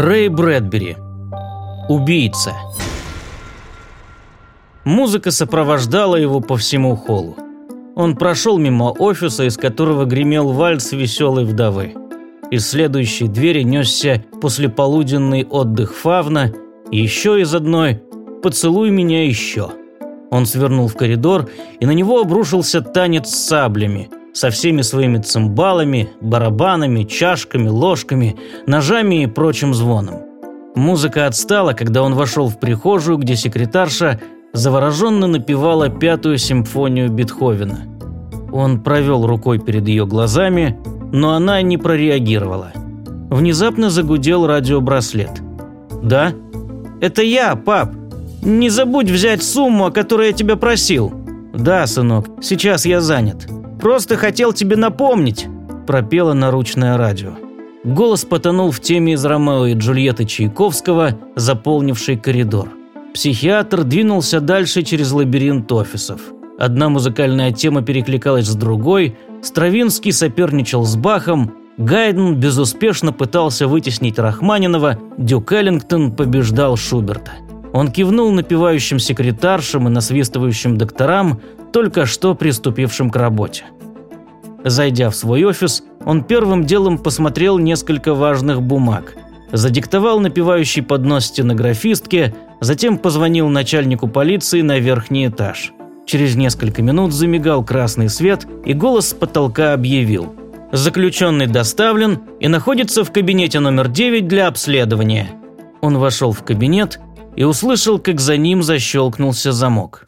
Рэй Брэдбери. Убийца. Музыка сопровождала его по всему холлу. Он прошел мимо офиса, из которого гремел вальс веселой вдовы. Из следующей двери несся послеполуденный отдых фавна, еще из одной «Поцелуй меня еще». Он свернул в коридор, и на него обрушился танец с саблями, со всеми своими цимбалами, барабанами, чашками, ложками, ножами и прочим звоном. Музыка отстала, когда он вошел в прихожую, где секретарша завороженно напевала пятую симфонию Бетховена. Он провел рукой перед ее глазами, но она не прореагировала. Внезапно загудел радиобраслет. «Да?» «Это я, пап. Не забудь взять сумму, о которой я тебя просил». «Да, сынок, сейчас я занят. Просто хотел тебе напомнить», – пропело наручное радио. Голос потонул в теме из Ромео и Джульетты Чайковского, заполнивший коридор. Психиатр двинулся дальше через лабиринт офисов. Одна музыкальная тема перекликалась с другой, Стравинский соперничал с Бахом, Гайден безуспешно пытался вытеснить Рахманинова, Дюк Эллингтон побеждал Шуберта. Он кивнул напевающим секретаршам и насвистывающим докторам, только что приступившим к работе. Зайдя в свой офис, он первым делом посмотрел несколько важных бумаг. Задиктовал напевающий поднос стенографистке, затем позвонил начальнику полиции на верхний этаж. Через несколько минут замигал красный свет, и голос с потолка объявил. «Заключенный доставлен и находится в кабинете номер 9 для обследования». Он вошел в кабинет и услышал, как за ним защелкнулся замок.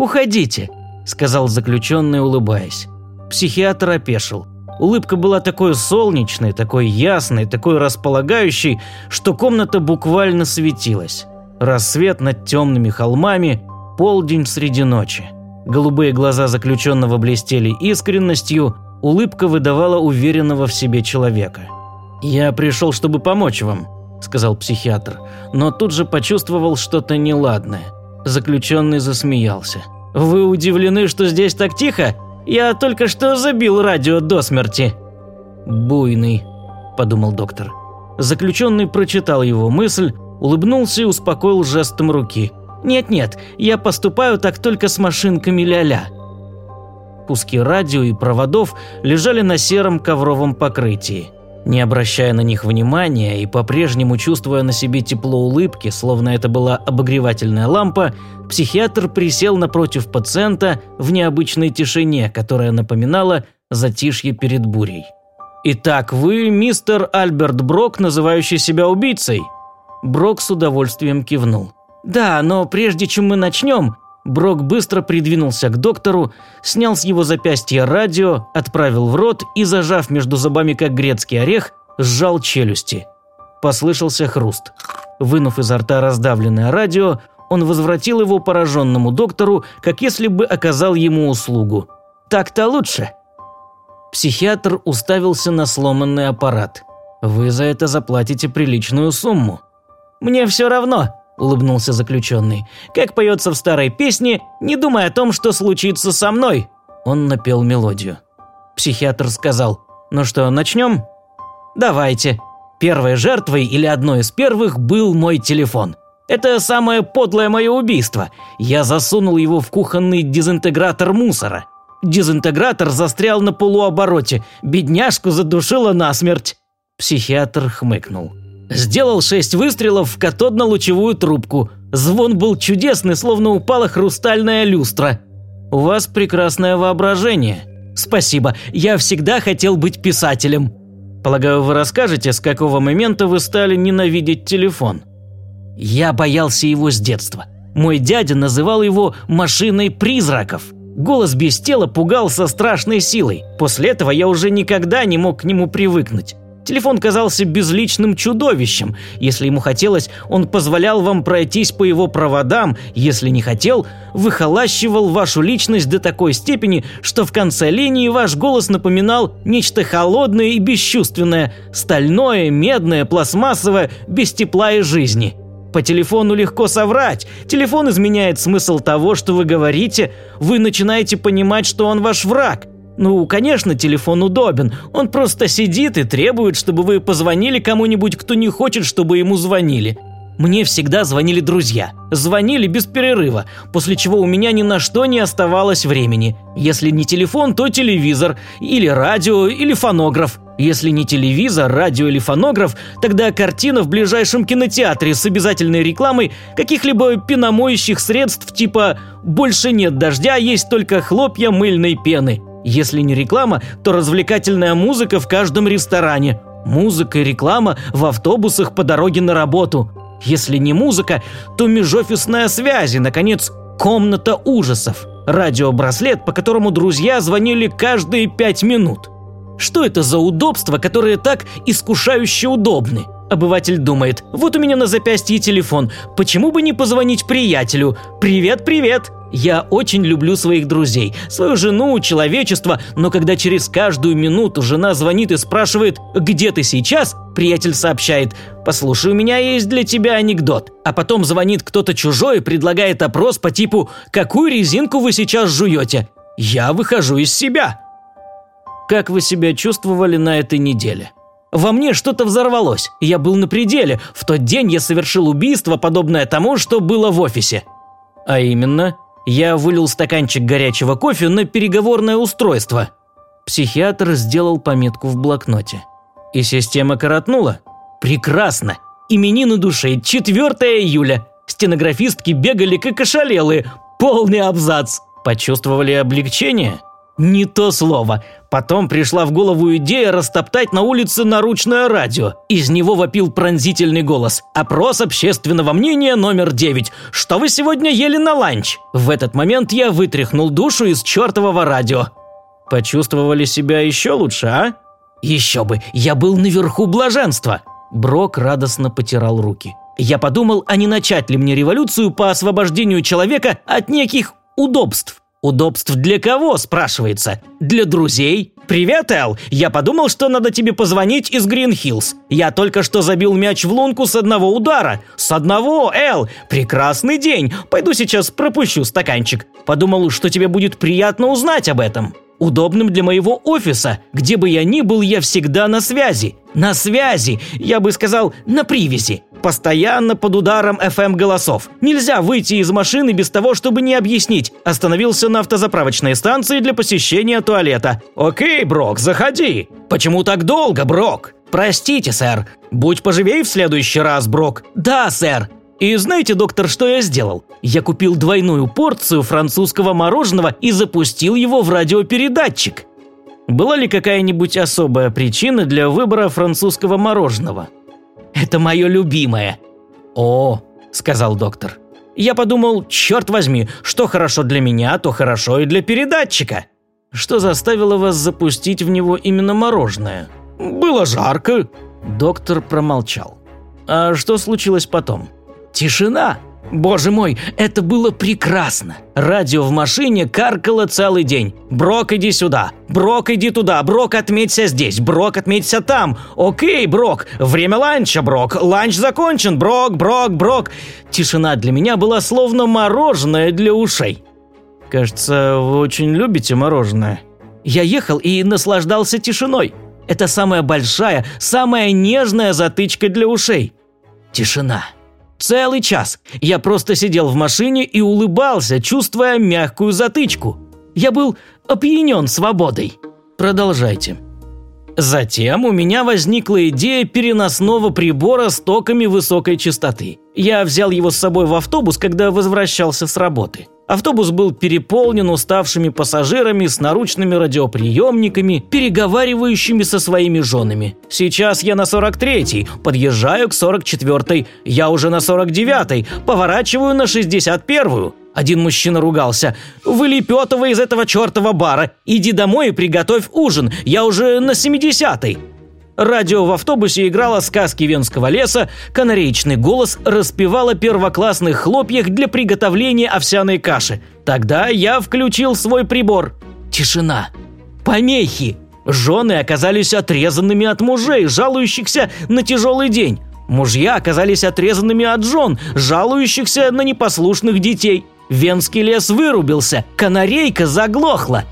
«Уходите», – сказал заключенный, улыбаясь. Психиатр опешил. Улыбка была такой солнечной, такой ясной, такой располагающей, что комната буквально светилась. Рассвет над темными холмами, полдень среди ночи. Голубые глаза заключенного блестели искренностью, улыбка выдавала уверенного в себе человека. «Я пришел, чтобы помочь вам», – сказал психиатр, но тут же почувствовал что-то неладное. Заключенный засмеялся. «Вы удивлены, что здесь так тихо? Я только что забил радио до смерти». «Буйный», – подумал доктор. Заключенный прочитал его мысль, улыбнулся и успокоил жестом руки. «Нет-нет, я поступаю так только с машинками ля-ля». Куски радио и проводов лежали на сером ковровом покрытии. Не обращая на них внимания и по-прежнему чувствуя на себе тепло улыбки, словно это была обогревательная лампа, психиатр присел напротив пациента в необычной тишине, которая напоминала затишье перед бурей. «Итак, вы мистер Альберт Брок, называющий себя убийцей?» Брок с удовольствием кивнул. «Да, но прежде чем мы начнем, Брок быстро придвинулся к доктору, снял с его запястья радио, отправил в рот и, зажав между зубами как грецкий орех, сжал челюсти. Послышался хруст. Вынув изо рта раздавленное радио, он возвратил его пораженному доктору, как если бы оказал ему услугу. «Так-то лучше». Психиатр уставился на сломанный аппарат. «Вы за это заплатите приличную сумму». «Мне все равно», улыбнулся заключенный. «Как поется в старой песне, не думай о том, что случится со мной!» Он напел мелодию. Психиатр сказал, «Ну что, начнем?» «Давайте. Первой жертвой или одной из первых был мой телефон. Это самое подлое мое убийство. Я засунул его в кухонный дезинтегратор мусора. Дезинтегратор застрял на полуобороте. Бедняжку задушило насмерть». Психиатр хмыкнул. Сделал шесть выстрелов в катодно-лучевую трубку. Звон был чудесный, словно упала хрустальная люстра. У вас прекрасное воображение. Спасибо, я всегда хотел быть писателем. Полагаю, вы расскажете, с какого момента вы стали ненавидеть телефон? Я боялся его с детства. Мой дядя называл его «машиной призраков». Голос без тела пугал со страшной силой. После этого я уже никогда не мог к нему привыкнуть. Телефон казался безличным чудовищем. Если ему хотелось, он позволял вам пройтись по его проводам, если не хотел, выхолащивал вашу личность до такой степени, что в конце линии ваш голос напоминал нечто холодное и бесчувственное, стальное, медное, пластмассовое, без тепла и жизни. По телефону легко соврать. Телефон изменяет смысл того, что вы говорите. Вы начинаете понимать, что он ваш враг. Ну, конечно, телефон удобен. Он просто сидит и требует, чтобы вы позвонили кому-нибудь, кто не хочет, чтобы ему звонили. Мне всегда звонили друзья. Звонили без перерыва, после чего у меня ни на что не оставалось времени. Если не телефон, то телевизор, или радио, или фонограф. Если не телевизор, радио или фонограф, тогда картина в ближайшем кинотеатре с обязательной рекламой каких-либо пеномоющих средств типа «Больше нет дождя, есть только хлопья мыльной пены». Если не реклама, то развлекательная музыка в каждом ресторане. Музыка и реклама в автобусах по дороге на работу. Если не музыка, то межофисная связь и, наконец, комната ужасов. Радиобраслет, по которому друзья звонили каждые пять минут. Что это за удобства, которые так искушающе удобны? Обыватель думает, вот у меня на запястье телефон, почему бы не позвонить приятелю? Привет, привет! Я очень люблю своих друзей, свою жену, человечество, но когда через каждую минуту жена звонит и спрашивает «Где ты сейчас?», приятель сообщает «Послушай, у меня есть для тебя анекдот». А потом звонит кто-то чужой и предлагает опрос по типу «Какую резинку вы сейчас жуете?». Я выхожу из себя. Как вы себя чувствовали на этой неделе? Во мне что-то взорвалось. Я был на пределе. В тот день я совершил убийство, подобное тому, что было в офисе. А именно, я вылил стаканчик горячего кофе на переговорное устройство. Психиатр сделал пометку в блокноте. И система коротнула. Прекрасно. Именины души. 4 июля. Стенографистки бегали как ошалелые. Полный абзац. Почувствовали облегчение? Не то слово. Потом пришла в голову идея растоптать на улице наручное радио. Из него вопил пронзительный голос. «Опрос общественного мнения номер 9. Что вы сегодня ели на ланч?» В этот момент я вытряхнул душу из чертового радио. Почувствовали себя еще лучше, а? Еще бы, я был наверху блаженства. Брок радостно потирал руки. Я подумал, а не начать ли мне революцию по освобождению человека от неких удобств. «Удобств для кого?» – спрашивается. «Для друзей?» «Привет, Эл! Я подумал, что надо тебе позвонить из Гринхиллз. Я только что забил мяч в лунку с одного удара. С одного, Эл! Прекрасный день! Пойду сейчас пропущу стаканчик. Подумал, что тебе будет приятно узнать об этом» удобным для моего офиса. Где бы я ни был, я всегда на связи. На связи, я бы сказал, на привязи. Постоянно под ударом FM голосов. Нельзя выйти из машины без того, чтобы не объяснить. Остановился на автозаправочной станции для посещения туалета. Окей, Брок, заходи. Почему так долго, Брок? Простите, сэр. Будь поживей в следующий раз, Брок. Да, сэр. И знаете, доктор, что я сделал? Я купил двойную порцию французского мороженого и запустил его в радиопередатчик. Была ли какая-нибудь особая причина для выбора французского мороженого? Это мое любимое. О, сказал доктор. Я подумал, черт возьми, что хорошо для меня, то хорошо и для передатчика. Что заставило вас запустить в него именно мороженое? Было жарко. Доктор промолчал. А что случилось потом? Тишина. Боже мой, это было прекрасно. Радио в машине каркало целый день. Брок, иди сюда. Брок, иди туда. Брок, отметься здесь. Брок, отметься там. Окей, Брок. Время ланча, Брок. Ланч закончен. Брок, Брок, Брок. Тишина для меня была словно мороженое для ушей. Кажется, вы очень любите мороженое. Я ехал и наслаждался тишиной. Это самая большая, самая нежная затычка для ушей. Тишина. Целый час. Я просто сидел в машине и улыбался, чувствуя мягкую затычку. Я был опьянен свободой. Продолжайте. Затем у меня возникла идея переносного прибора с токами высокой частоты. Я взял его с собой в автобус, когда возвращался с работы. Автобус был переполнен уставшими пассажирами с наручными радиоприемниками, переговаривающими со своими женами. Сейчас я на 43-й, подъезжаю к 44-й, я уже на 49-й, поворачиваю на 61-ю. Один мужчина ругался. «Вылепетывай из этого чертова бара! Иди домой и приготовь ужин! Я уже на 70-й!» Радио в автобусе играло сказки Венского леса, канареечный голос распевал о первоклассных хлопьях для приготовления овсяной каши. Тогда я включил свой прибор. Тишина. Помехи. Жены оказались отрезанными от мужей, жалующихся на тяжелый день. Мужья оказались отрезанными от жен, жалующихся на непослушных детей. Венский лес вырубился, канарейка заглохла.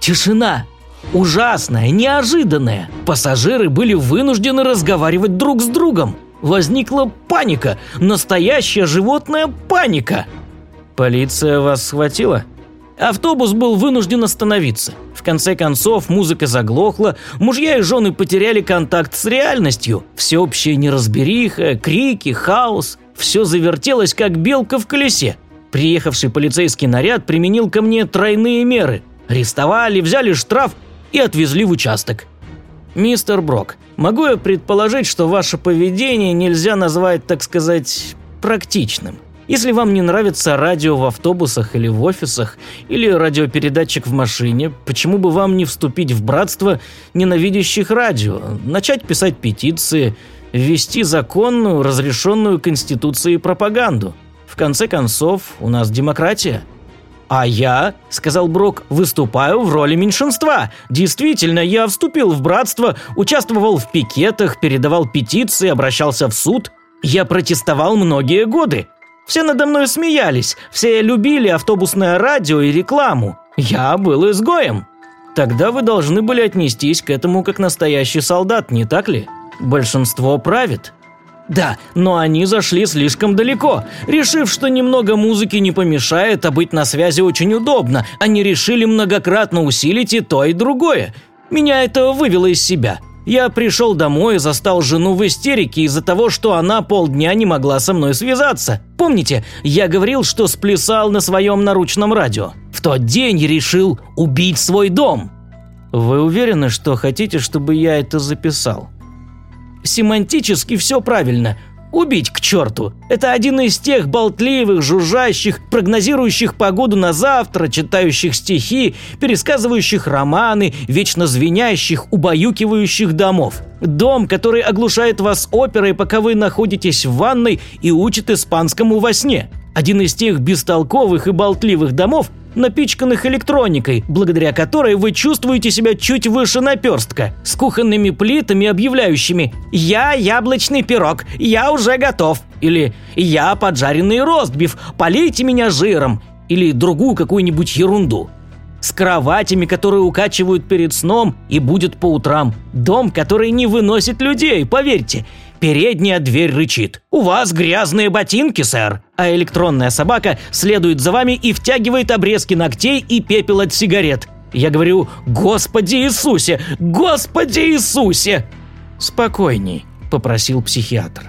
Тишина. Ужасное, неожиданное. Пассажиры были вынуждены разговаривать друг с другом. Возникла паника, настоящая животная паника. Полиция вас схватила? Автобус был вынужден остановиться. В конце концов, музыка заглохла, мужья и жены потеряли контакт с реальностью. Всеобщая неразбериха, крики, хаос. Все завертелось, как белка в колесе. Приехавший полицейский наряд применил ко мне тройные меры. Арестовали, взяли штраф и отвезли в участок. «Мистер Брок, могу я предположить, что ваше поведение нельзя назвать, так сказать, практичным?» Если вам не нравится радио в автобусах или в офисах, или радиопередатчик в машине, почему бы вам не вступить в братство ненавидящих радио, начать писать петиции, ввести законную, разрешенную Конституцией пропаганду? В конце концов, у нас демократия. «А я, — сказал Брок, — выступаю в роли меньшинства. Действительно, я вступил в братство, участвовал в пикетах, передавал петиции, обращался в суд. Я протестовал многие годы. Все надо мной смеялись, все любили автобусное радио и рекламу. Я был изгоем. Тогда вы должны были отнестись к этому как настоящий солдат, не так ли? Большинство правит. Да, но они зашли слишком далеко. Решив, что немного музыки не помешает, а быть на связи очень удобно, они решили многократно усилить и то, и другое. Меня это вывело из себя. Я пришел домой и застал жену в истерике из-за того, что она полдня не могла со мной связаться. Помните, я говорил, что сплясал на своем наручном радио? В тот день решил убить свой дом. Вы уверены, что хотите, чтобы я это записал? Семантически все правильно – Убить к черту. Это один из тех болтливых, жужжащих, прогнозирующих погоду на завтра, читающих стихи, пересказывающих романы, вечно звенящих, убаюкивающих домов. Дом, который оглушает вас оперой, пока вы находитесь в ванной и учит испанскому во сне. Один из тех бестолковых и болтливых домов, напичканных электроникой, благодаря которой вы чувствуете себя чуть выше наперстка, с кухонными плитами, объявляющими «Я яблочный пирог, я уже готов» или «Я поджаренный ростбиф, полейте меня жиром» или другую какую-нибудь ерунду. С кроватями, которые укачивают перед сном и будет по утрам. Дом, который не выносит людей, поверьте. Передняя дверь рычит. «У вас грязные ботинки, сэр!» А электронная собака следует за вами и втягивает обрезки ногтей и пепел от сигарет. Я говорю «Господи Иисусе! Господи Иисусе!» «Спокойней», – попросил психиатр.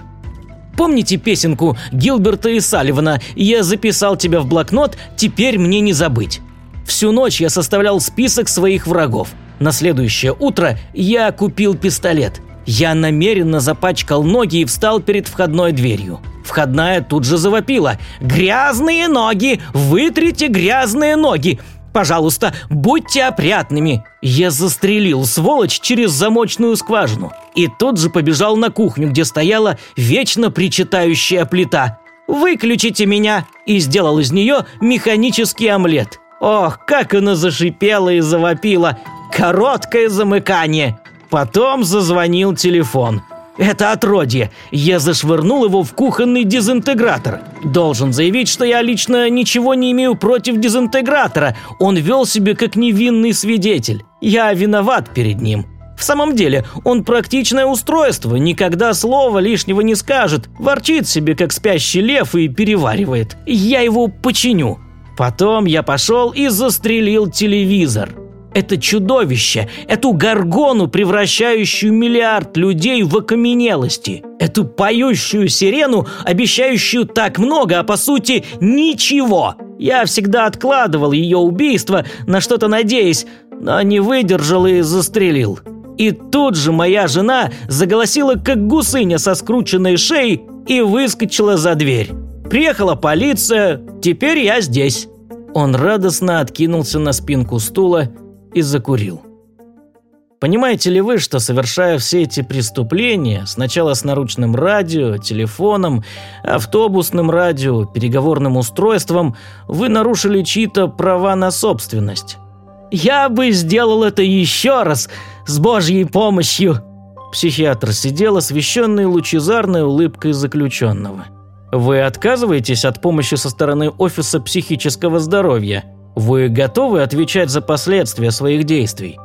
Помните песенку Гилберта и Салливана «Я записал тебя в блокнот, теперь мне не забыть»? Всю ночь я составлял список своих врагов. На следующее утро я купил пистолет – я намеренно запачкал ноги и встал перед входной дверью. Входная тут же завопила. «Грязные ноги! Вытрите грязные ноги! Пожалуйста, будьте опрятными!» Я застрелил сволочь через замочную скважину. И тут же побежал на кухню, где стояла вечно причитающая плита. «Выключите меня!» и сделал из нее механический омлет. Ох, как она зашипела и завопила! Короткое замыкание! Потом зазвонил телефон. Это отродье. Я зашвырнул его в кухонный дезинтегратор. Должен заявить, что я лично ничего не имею против дезинтегратора. Он вел себя как невинный свидетель. Я виноват перед ним. В самом деле, он практичное устройство, никогда слова лишнего не скажет, ворчит себе, как спящий лев, и переваривает. Я его починю. Потом я пошел и застрелил телевизор это чудовище, эту горгону, превращающую миллиард людей в окаменелости, эту поющую сирену, обещающую так много, а по сути ничего. Я всегда откладывал ее убийство, на что-то надеясь, но не выдержал и застрелил. И тут же моя жена заголосила, как гусыня со скрученной шеей, и выскочила за дверь. Приехала полиция, теперь я здесь. Он радостно откинулся на спинку стула и закурил. Понимаете ли вы, что совершая все эти преступления, сначала с наручным радио, телефоном, автобусным радио, переговорным устройством, вы нарушили чьи-то права на собственность? Я бы сделал это еще раз, с Божьей помощью. Психиатр сидел, освещенный лучезарной улыбкой заключенного. Вы отказываетесь от помощи со стороны Офиса психического здоровья? Вы готовы отвечать за последствия своих действий?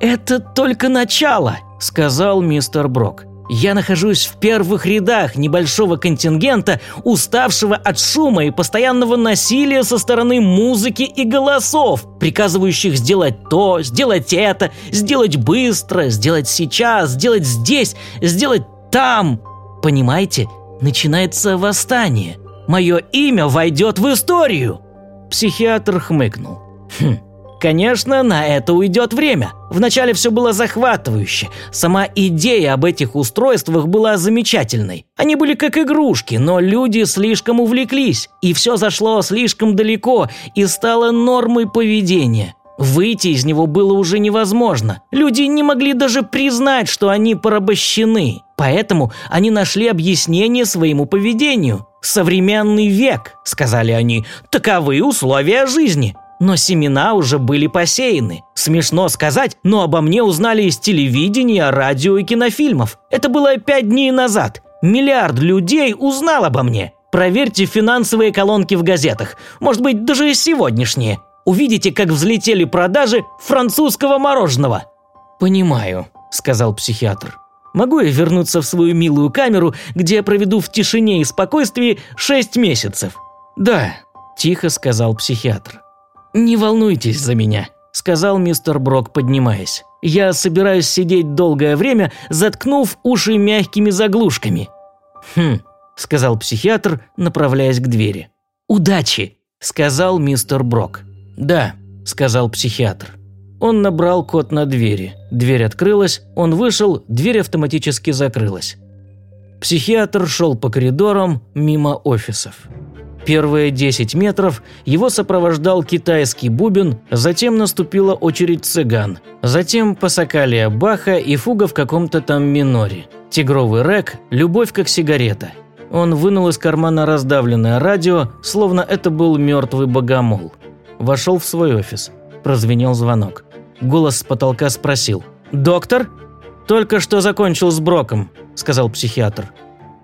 «Это только начало», – сказал мистер Брок. Я нахожусь в первых рядах небольшого контингента, уставшего от шума и постоянного насилия со стороны музыки и голосов, приказывающих сделать то, сделать это, сделать быстро, сделать сейчас, сделать здесь, сделать там. Понимаете, начинается восстание. Мое имя войдет в историю. Психиатр хмыкнул. Хм, Конечно, на это уйдет время. Вначале все было захватывающе. Сама идея об этих устройствах была замечательной. Они были как игрушки, но люди слишком увлеклись. И все зашло слишком далеко и стало нормой поведения. Выйти из него было уже невозможно. Люди не могли даже признать, что они порабощены. Поэтому они нашли объяснение своему поведению. «Современный век», – сказали они, – «таковы условия жизни». Но семена уже были посеяны. Смешно сказать, но обо мне узнали из телевидения, радио и кинофильмов. Это было пять дней назад. Миллиард людей узнал обо мне. Проверьте финансовые колонки в газетах. Может быть, даже сегодняшние. Увидите, как взлетели продажи французского мороженого. «Понимаю», – сказал психиатр. «Могу я вернуться в свою милую камеру, где я проведу в тишине и спокойствии шесть месяцев?» «Да», – тихо сказал психиатр. «Не волнуйтесь за меня», – сказал мистер Брок, поднимаясь. «Я собираюсь сидеть долгое время, заткнув уши мягкими заглушками». «Хм», – сказал психиатр, направляясь к двери. «Удачи», – сказал мистер Брок. «Да», – сказал психиатр. Он набрал код на двери. Дверь открылась, он вышел, дверь автоматически закрылась. Психиатр шел по коридорам мимо офисов. Первые 10 метров его сопровождал китайский бубен, затем наступила очередь цыган, затем пасакалия Баха и фуга в каком-то там миноре. Тигровый рэк, любовь как сигарета. Он вынул из кармана раздавленное радио, словно это был мертвый богомол. Вошел в свой офис. Прозвенел звонок. Голос с потолка спросил. «Доктор?» «Только что закончил с Броком», – сказал психиатр.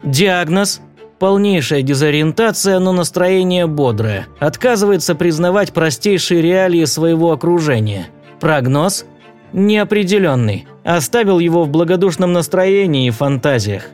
«Диагноз?» Полнейшая дезориентация, но настроение бодрое. Отказывается признавать простейшие реалии своего окружения. Прогноз? Неопределенный. Оставил его в благодушном настроении и фантазиях.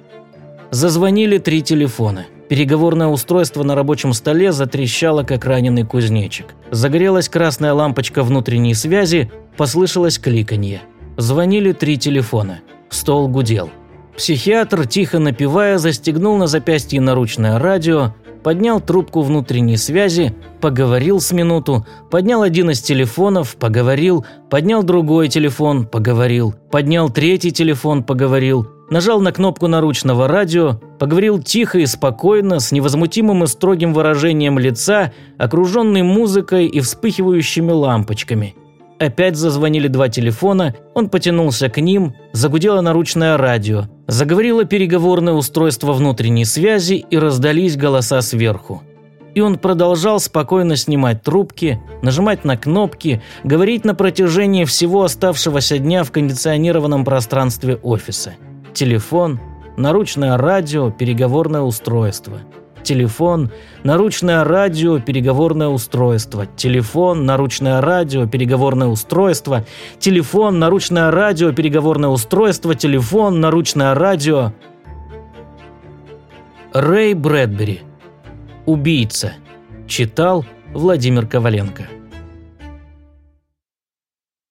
Зазвонили три телефона. Переговорное устройство на рабочем столе затрещало, как раненый кузнечик. Загорелась красная лампочка внутренней связи, послышалось кликанье. Звонили три телефона. Стол гудел. Психиатр, тихо напевая, застегнул на запястье наручное радио, поднял трубку внутренней связи, поговорил с минуту, поднял один из телефонов, поговорил, поднял другой телефон, поговорил, поднял третий телефон, поговорил, нажал на кнопку наручного радио, поговорил тихо и спокойно, с невозмутимым и строгим выражением лица, окруженный музыкой и вспыхивающими лампочками – Опять зазвонили два телефона, он потянулся к ним, загудело наручное радио, заговорило переговорное устройство внутренней связи и раздались голоса сверху. И он продолжал спокойно снимать трубки, нажимать на кнопки, говорить на протяжении всего оставшегося дня в кондиционированном пространстве офиса. Телефон, наручное радио, переговорное устройство – телефон, наручное радио, переговорное устройство, телефон, наручное радио, переговорное устройство, телефон, наручное радио, переговорное устройство, телефон, наручное радио. Рэй Брэдбери. Убийца. Читал Владимир Коваленко.